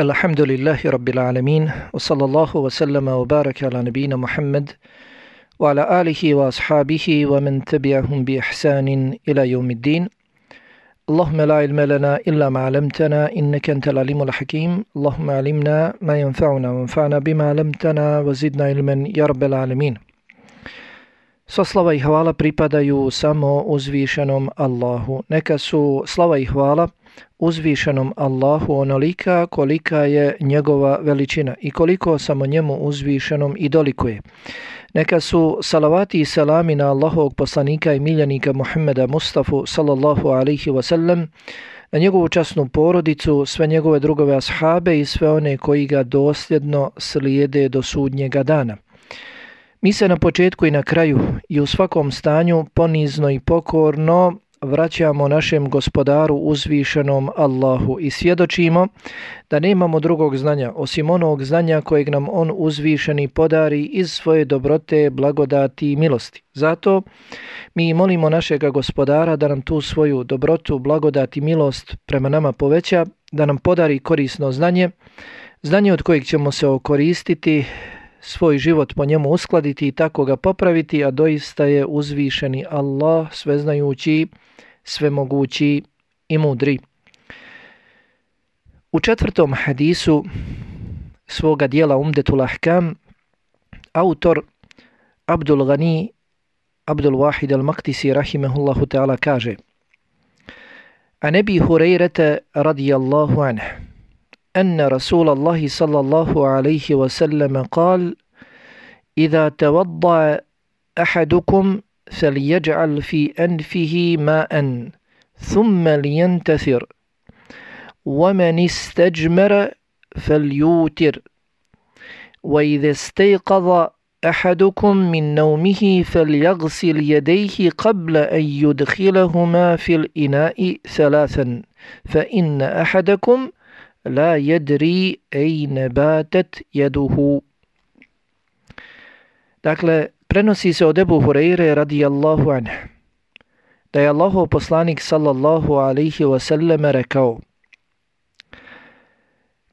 الحمد لله رب العالمين وصلى الله وسلم وبارك على نبينا محمد وعلى آله وأصحابه ومن تبعهم بإحسان إلى يوم الدين اللهم لا علم لنا إلا ما علمتنا إنك أنت العليم الحكيم اللهم علمنا ما ينفعنا وانفعنا بما علمتنا وزدنا علما يا رب العالمين Sva slava i hvala pripadaju samo uzvišenom Allahu. Neka su slava i hvala uzvišenom Allahu onolika kolika je njegova veličina i koliko samo njemu uzvišenom i dolikuje. Neka su salavati i salami na Allahovog poslanika i miljenika Muhammeda Mustafa sallallahu alaihi wasallam, na njegovu časnu porodicu, sve njegove drugove ashabe i sve one koji ga dosljedno slijede do sudnjega dana. Mi se na početku i na kraju i u svakom stanju ponizno i pokorno vraćamo našem gospodaru uzvišenom Allahu i svjedočimo da nemamo drugog znanja osim onog znanja kojeg nam on uzvišeni podari iz svoje dobrote, blagodati i milosti. Zato mi molimo našeg gospodara da nam tu svoju dobrotu, blagodati i milost prema nama poveća, da nam podari korisno znanje, znanje od kojeg ćemo se okoristiti, svoj život po njemu uskladiti i tako ga popraviti, a doista je uzvišeni Allah, sveznajući, svemogući i mudri. U četvrtom hadisu svoga dijela Umdetul Ahkam, autor Abdul Ghani Abdul Wahid al-Maktisi rahimehullahu ta'ala kaže A nebi Hureyre radijallahu anhu أن رسول الله صلى الله عليه وسلم قال إذا توضع أحدكم فليجعل في أنفه ماء ثم لينتثر ومن استجمر فليوتر وإذا استيقظ أحدكم من نومه فليغسل يديه قبل أن يدخلهما في الإناء ثلاثا فإن أحدكم la jedri ayna batat yaduhu. Dakle, prenosi se od Ebu Hureyre radijallahu anhu da je Allahov poslanik sallallahu alaihi wasallam rekao,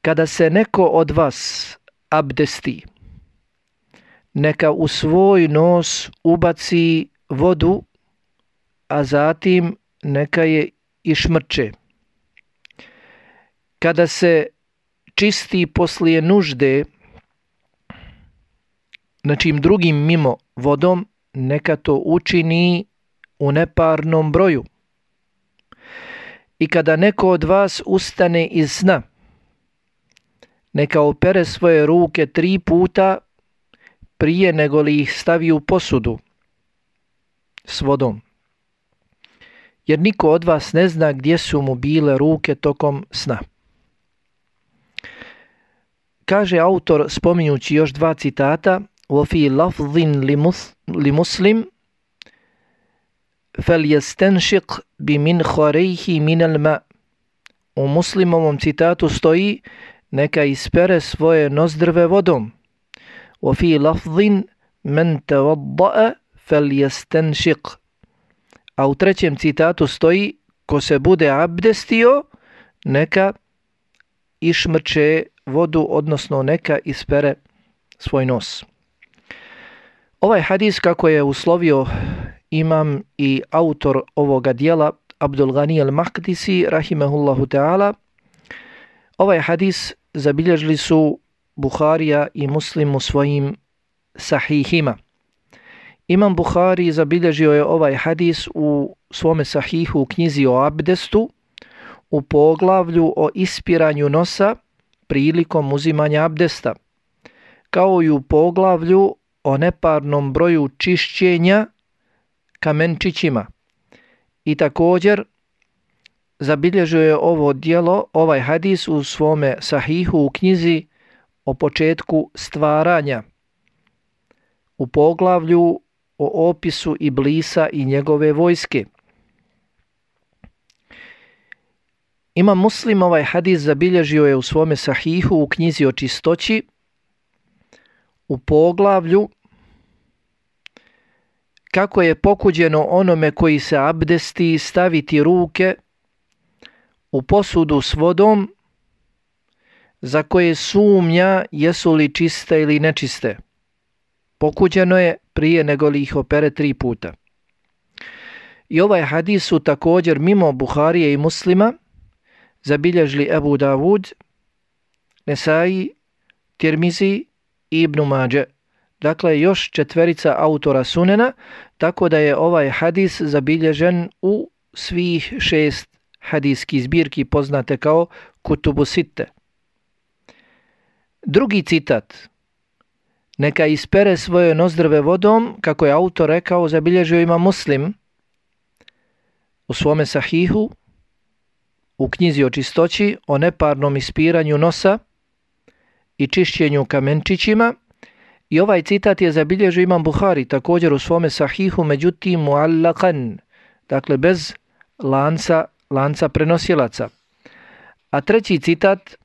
kada se neko od vas abdesti, neka u svoj nos ubaci vodu, a zatim neka je išmrče kada se čisti poslije nužde znači na čim drugim mimo vodom, neka to učini u neparnom broju. I kada neko od vas ustane iz sna, neka opere svoje ruke tri puta prije nego li ih stavi u posudu s vodom. Jer niko od vas ne zna gdje su mu bile ruke tokom sna kaže autor spominjući još dva citata وفي لفظ لمسلم فليستنشق بمنخريه من الماء U muslimovom citatu stoji neka ispere svoje nozdrve vodom. وفي لفظ من توضأ فليستنشق A u trećem citatu stoji ko se bude abdestio neka išmrče vodu, odnosno neka ispere svoj nos. Ovaj hadis, kako je uslovio imam i autor ovoga dijela, Abdul Ghani al-Mahdisi, rahimahullahu ta'ala, ovaj hadis zabilježili su Buharija i Muslim u svojim sahihima. Imam Buhari zabilježio je ovaj hadis u svome sahihu u knjizi o abdestu, u poglavlju o ispiranju nosa, prilikom uzimanja abdesta, kao i u poglavlju o neparnom broju čišćenja kamenčićima. I također zabilježuje ovo dijelo, ovaj hadis u svome sahihu u knjizi o početku stvaranja, u poglavlju o opisu Iblisa i njegove vojske. Ima muslim ovaj hadis zabilježio je u svome sahihu u knjizi o čistoći u poglavlju kako je pokuđeno onome koji se abdesti staviti ruke u posudu s vodom za koje sumnja jesu li čiste ili nečiste. Pokuđeno je prije nego li ih opere tri puta. I ovaj hadis su također mimo Buharije i muslima zabilježili Ebu Davud, Nesai, Tirmizi i Ibn Mađe. Dakle, još četverica autora sunena, tako da je ovaj hadis zabilježen u svih šest hadijskih zbirki poznate kao Kutubu Sitte. Drugi citat. Neka ispere svoje nozdrve vodom, kako je autor rekao, zabilježio ima muslim u svome sahihu, u knjizi o čistoći, o neparnom ispiranju nosa i čišćenju kamenčićima. I ovaj citat je zabilježio imam Buhari također u svome sahihu, međutim muallakan, dakle bez lanca, lanca prenosilaca. A treći citat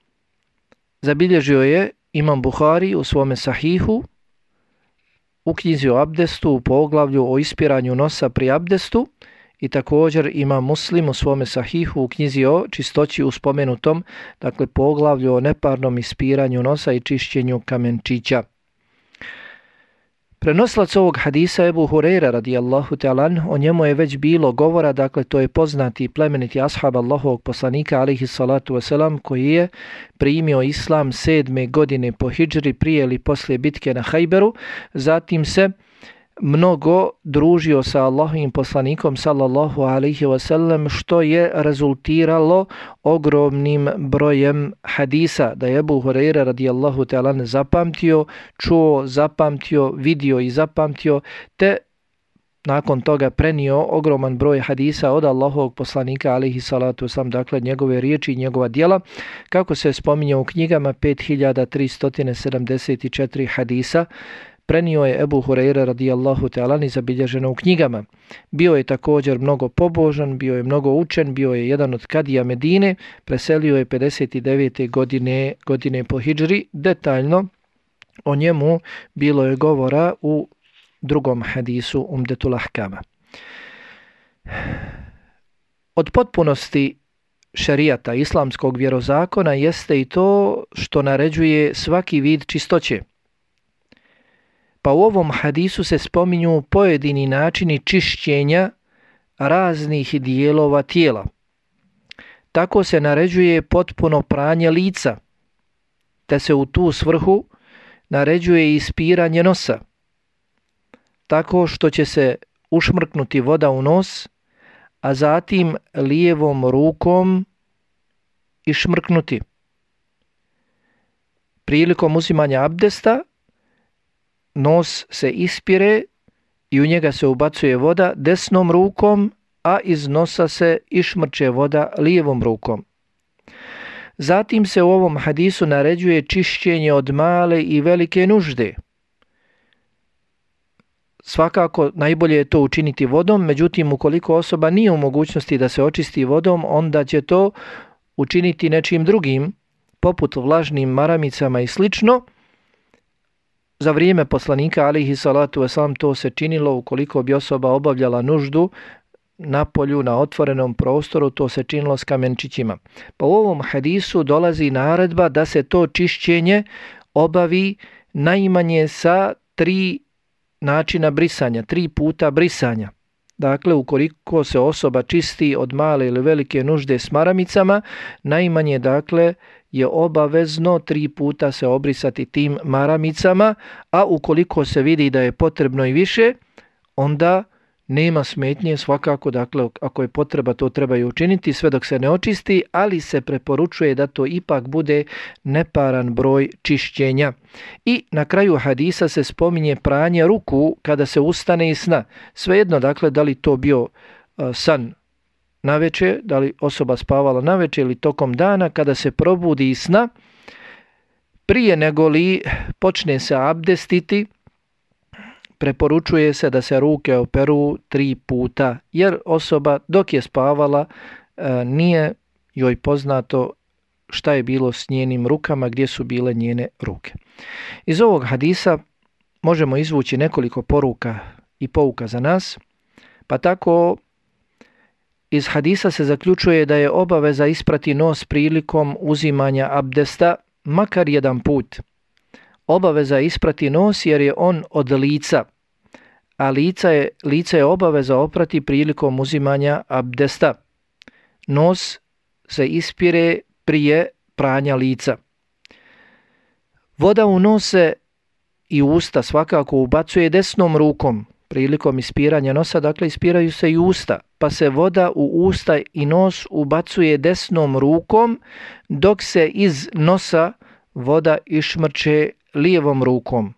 zabilježio je Imam Buhari u svome sahihu u knjizi o abdestu u poglavlju o ispiranju nosa pri abdestu i također ima muslim u svome sahihu u knjizi o čistoći u spomenutom, dakle poglavlju o neparnom ispiranju nosa i čišćenju kamenčića. Prenoslac ovog hadisa Ebu Hureyra radijallahu ta'alan, o njemu je već bilo govora, dakle to je poznati plemeniti ashab Allahovog poslanika alihi salatu wasalam koji je primio islam sedme godine po hijđri prije ili poslije bitke na Hajberu, zatim se mnogo družio sa Allahovim poslanikom sallallahu alaihi wasallam što je rezultiralo ogromnim brojem hadisa. Da je Abu Huraira radijallahu ta'ala zapamtio, čuo, zapamtio, vidio i zapamtio te nakon toga prenio ogroman broj hadisa od Allahovog poslanika alihi salatu sam, dakle njegove riječi i njegova dijela, kako se spominje u knjigama 5374 hadisa, prenio je Ebu Hureyre radijallahu ta'ala ni zabilježeno u knjigama. Bio je također mnogo pobožan, bio je mnogo učen, bio je jedan od kadija Medine, preselio je 59. godine, godine po hijđri. Detaljno o njemu bilo je govora u drugom hadisu Umdetul Ahkama. Od potpunosti šerijata islamskog vjerozakona jeste i to što naređuje svaki vid čistoće. Pa u ovom hadisu se spominju pojedini načini čišćenja raznih dijelova tijela. Tako se naređuje potpuno pranje lica, te se u tu svrhu naređuje ispiranje nosa, tako što će se ušmrknuti voda u nos, a zatim lijevom rukom išmrknuti. Prilikom uzimanja abdesta nos se ispire i u njega se ubacuje voda desnom rukom, a iz nosa se išmrče voda lijevom rukom. Zatim se u ovom hadisu naređuje čišćenje od male i velike nužde. Svakako najbolje je to učiniti vodom, međutim ukoliko osoba nije u mogućnosti da se očisti vodom, onda će to učiniti nečim drugim, poput vlažnim maramicama i slično, Za vrijeme poslanika alihi salatu wasalam to se činilo ukoliko bi osoba obavljala nuždu na polju, na otvorenom prostoru, to se činilo s kamenčićima. Pa u ovom hadisu dolazi naredba da se to čišćenje obavi najmanje sa tri načina brisanja, tri puta brisanja. Dakle, ukoliko se osoba čisti od male ili velike nužde s maramicama, najmanje, dakle, je obavezno tri puta se obrisati tim maramicama, a ukoliko se vidi da je potrebno i više, onda nema smetnje svakako, dakle, ako je potreba, to treba i učiniti sve dok se ne očisti, ali se preporučuje da to ipak bude neparan broj čišćenja. I na kraju hadisa se spominje pranje ruku kada se ustane iz sna. Svejedno, dakle, da li to bio san na večer, da li osoba spavala na večer ili tokom dana, kada se probudi iz sna, prije nego li počne se abdestiti, preporučuje se da se ruke operu tri puta, jer osoba dok je spavala e, nije joj poznato šta je bilo s njenim rukama, gdje su bile njene ruke. Iz ovog hadisa možemo izvući nekoliko poruka i pouka za nas, pa tako Iz hadisa se zaključuje da je obaveza isprati nos prilikom uzimanja abdesta, makar jedan put. Obaveza je isprati nos jer je on od lica, a lica je, lica je obaveza oprati prilikom uzimanja abdesta. Nos se ispire prije pranja lica. Voda u nose i usta svakako ubacuje desnom rukom prilikom ispiranja nosa, dakle ispiraju se i usta, pa se voda u usta i nos ubacuje desnom rukom, dok se iz nosa voda išmrče lijevom rukom.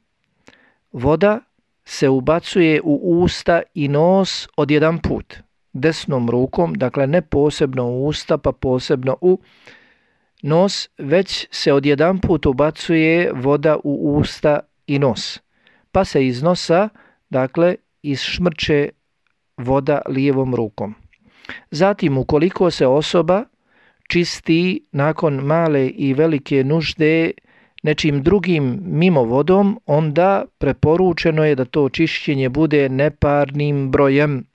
Voda se ubacuje u usta i nos od jedan put, desnom rukom, dakle ne posebno u usta, pa posebno u nos, već se od jedan put ubacuje voda u usta i nos. Pa se iz nosa, dakle, išmrče voda lijevom rukom. Zatim, ukoliko se osoba čisti nakon male i velike nužde nečim drugim mimo vodom, onda preporučeno je da to čišćenje bude neparnim brojem.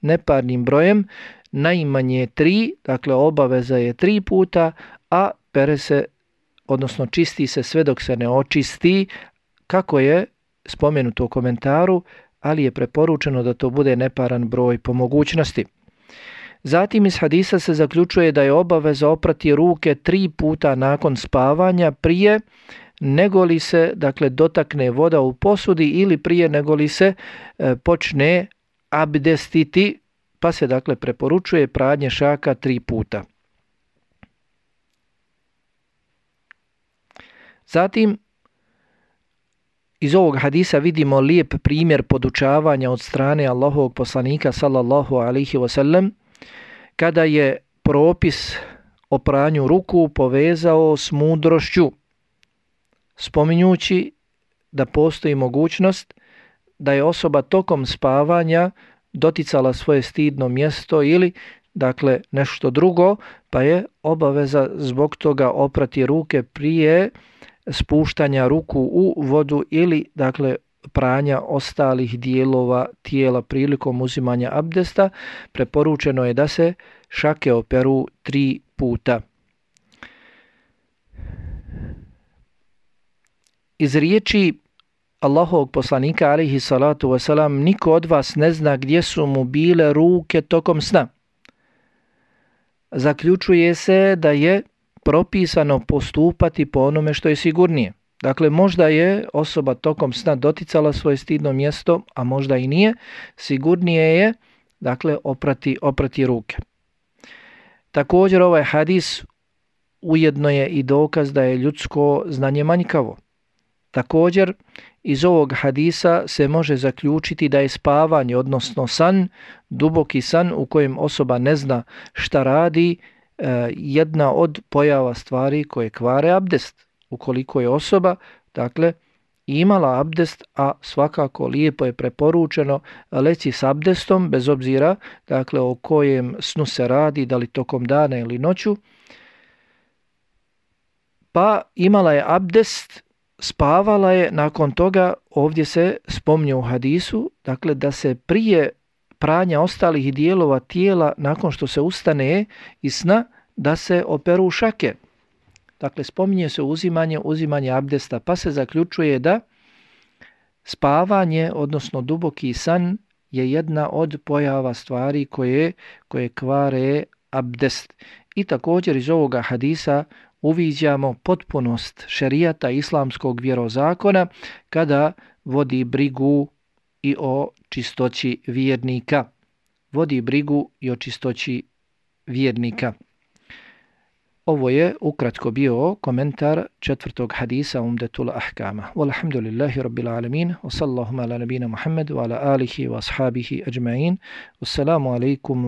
Neparnim brojem, najmanje tri, dakle obaveza je tri puta, a pere se, odnosno čisti se sve dok se ne očisti, kako je spomenuto u komentaru, ali je preporučeno da to bude neparan broj po mogućnosti. Zatim iz hadisa se zaključuje da je obaveza oprati ruke tri puta nakon spavanja prije nego li se dakle dotakne voda u posudi ili prije nego li se e, počne abdestiti pa se dakle preporučuje pradnje šaka tri puta. Zatim Iz ovog hadisa vidimo lijep primjer podučavanja od strane Allahovog poslanika sallallahu alihi wasallam kada je propis o pranju ruku povezao s mudrošću spominjući da postoji mogućnost da je osoba tokom spavanja doticala svoje stidno mjesto ili dakle nešto drugo pa je obaveza zbog toga oprati ruke prije spuštanja ruku u vodu ili dakle pranja ostalih dijelova tijela prilikom uzimanja abdesta, preporučeno je da se šake operu tri puta. Iz riječi Allahovog poslanika alihi salatu wasalam, niko od vas ne zna gdje su mu bile ruke tokom sna. Zaključuje se da je propisano postupati po onome što je sigurnije. Dakle, možda je osoba tokom sna doticala svoje stidno mjesto, a možda i nije, sigurnije je dakle, oprati, oprati ruke. Također ovaj hadis ujedno je i dokaz da je ljudsko znanje manjkavo. Također, iz ovog hadisa se može zaključiti da je spavanje, odnosno san, duboki san u kojem osoba ne zna šta radi, E, jedna od pojava stvari koje kvare abdest. Ukoliko je osoba, dakle, imala abdest, a svakako lijepo je preporučeno leći s abdestom, bez obzira dakle, o kojem snu se radi, da li tokom dana ili noću, pa imala je abdest, spavala je, nakon toga ovdje se spomnje u hadisu, dakle da se prije pranja ostalih dijelova tijela nakon što se ustane iz sna da se operu šake. Dakle, spominje se uzimanje, uzimanje abdesta, pa se zaključuje da spavanje, odnosno duboki san, je jedna od pojava stvari koje, koje kvare abdest. I također iz ovoga hadisa uviđamo potpunost šerijata islamskog vjerozakona kada vodi brigu i o čistoći vjernika. Vodi brigu i o čistoći vjernika. Ovo je ukratko bio komentar četvrtog hadisa Umdetul Ahkama. Walhamdulillahi rabbil alamin. Wa sallahu ala nabina Muhammad wa ala alihi wa ashabihi ajma'in. Wassalamu alaikum